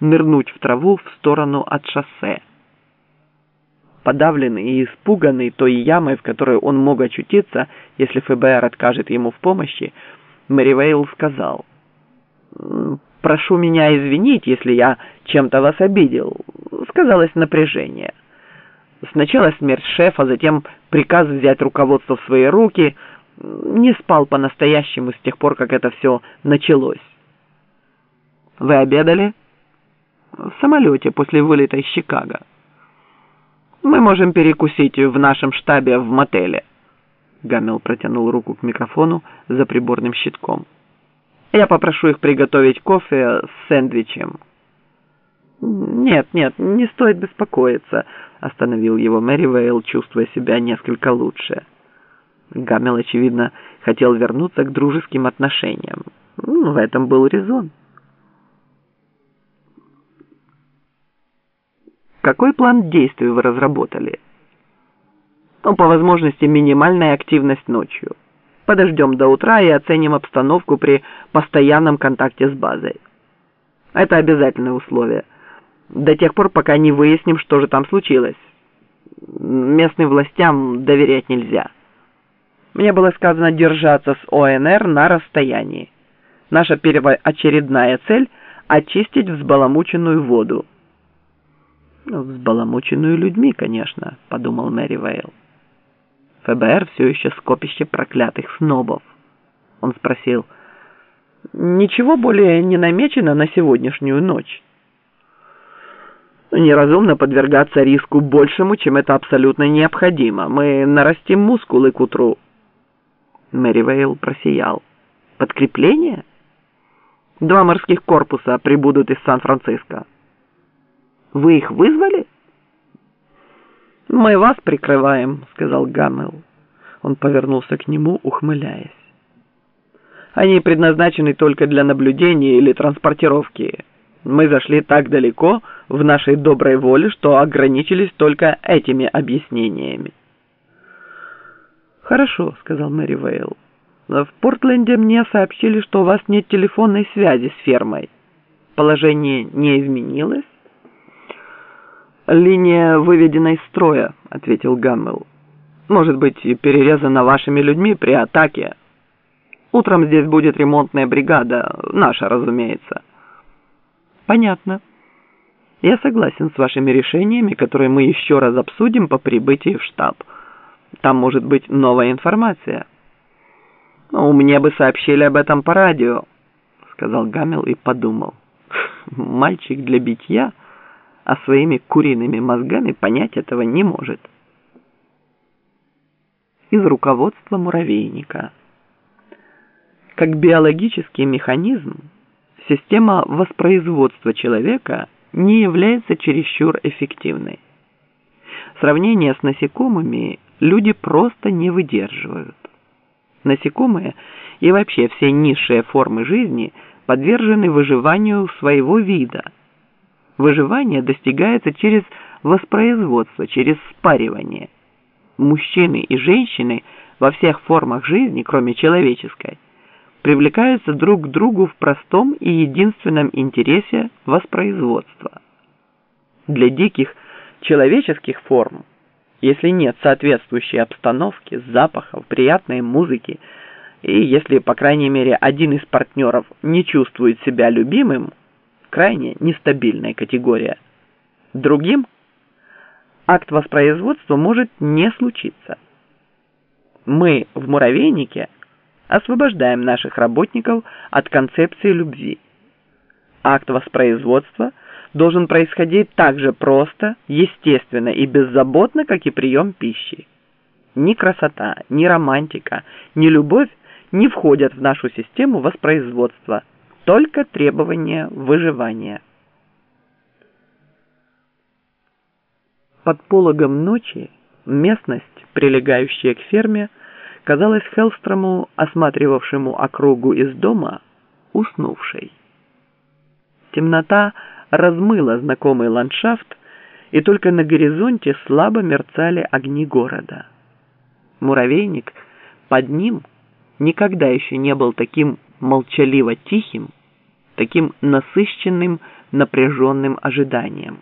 нырнуть в траву в сторону от шоссе. Подавленный и испуганный той ямой, в которой он мог очутиться, если ФБР откажет ему в помощи, Мэривейл сказал, «Прошу меня извинить, если я чем-то вас обидел. Сказалось напряжение. Сначала смерть шефа, затем приказ взять руководство в свои руки. Не спал по-настоящему с тех пор, как это все началось. Вы обедали? В самолете после вылета из Чикаго. Мы можем перекусить в нашем штабе в мотеле. Гаммел протянул руку к микрофону за приборным щитком. Я попрошу их приготовить кофе с сэндвичем. «Нет, нет, не стоит беспокоиться», — остановил его Мэри Вейл, чувствуя себя несколько лучше. Гаммел, очевидно, хотел вернуться к дружеским отношениям. В этом был резон. Какой план действий вы разработали? Ну, по возможности, минимальная активность ночью. Подождем до утра и оценим обстановку при постоянном контакте с базой. Это обязательное условие. До тех пор, пока не выясним, что же там случилось. Местным властям доверять нельзя. Мне было сказано держаться с ОНР на расстоянии. Наша первоочередная цель – очистить взбаламученную воду. Ну, «Взбаламученную людьми, конечно», – подумал Мэри Вейл. ФБР все еще скопище проклятых снобов. Он спросил, «Ничего более не намечено на сегодняшнюю ночь?» «Неразумно подвергаться риску большему, чем это абсолютно необходимо. Мы нарастим мускулы к утру». Мэри Вейл просиял. «Подкрепление?» «Два морских корпуса прибудут из Сан-Франциско». «Вы их вызвали?» «Мы вас прикрываем», — сказал Гаммел. Он повернулся к нему, ухмыляясь. «Они предназначены только для наблюдения или транспортировки. Мы зашли так далеко в нашей доброй воле, что ограничились только этими объяснениями». «Хорошо», — сказал Мэри Вейл. «В Портленде мне сообщили, что у вас нет телефонной связи с фермой. Положение не изменилось?» «Линия выведена из строя», — ответил Гаммел. «Может быть, перерезана вашими людьми при атаке. Утром здесь будет ремонтная бригада, наша, разумеется». «Понятно. Я согласен с вашими решениями, которые мы еще раз обсудим по прибытии в штаб. Там может быть новая информация». «Ну, мне бы сообщили об этом по радио», — сказал Гаммел и подумал. «Мальчик для битья?» А своими куриными мозгами понять этого не может. Из руководства муравейника. Как биологический механизм, система воспроизводства человека не является чересчур эффективной. Сравнение с насекомыми люди просто не выдерживают. Насекомые и вообще все низшие формы жизни подвержены выживанию своего вида – Выживание достигается через воспроизводство, через спаривание. Мужчины и женщины во всех формах жизни, кроме человеческой, привлекаются друг к другу в простом и единственном интересе воспроизводства. Для диких человеческих форм, если нет соответствующей обстановки, запахов, приятной музыки, и если, по крайней мере, один из партнеров не чувствует себя любимым, крайне нестабильная категория. Другим акт воспроизводства может не случиться. Мы в муравейнике освобождаем наших работников от концепции любви. Акт воспроизводства должен происходить так же просто, естественно и беззаботно, как и прием пищи. Ни красота, ни романтика, ни любовь не входят в нашу систему воспроизводства – только требования выживания. Под пологом ночи местность, прилегающая к ферме, казалась Хелстрому, осматривавшему округу из дома, уснувшей. Темнота размыла знакомый ландшафт, и только на горизонте слабо мерцали огни города. Муравейник под ним никогда еще не был таким молчаливо тихим, таким насыщенным напряженным ожиданием.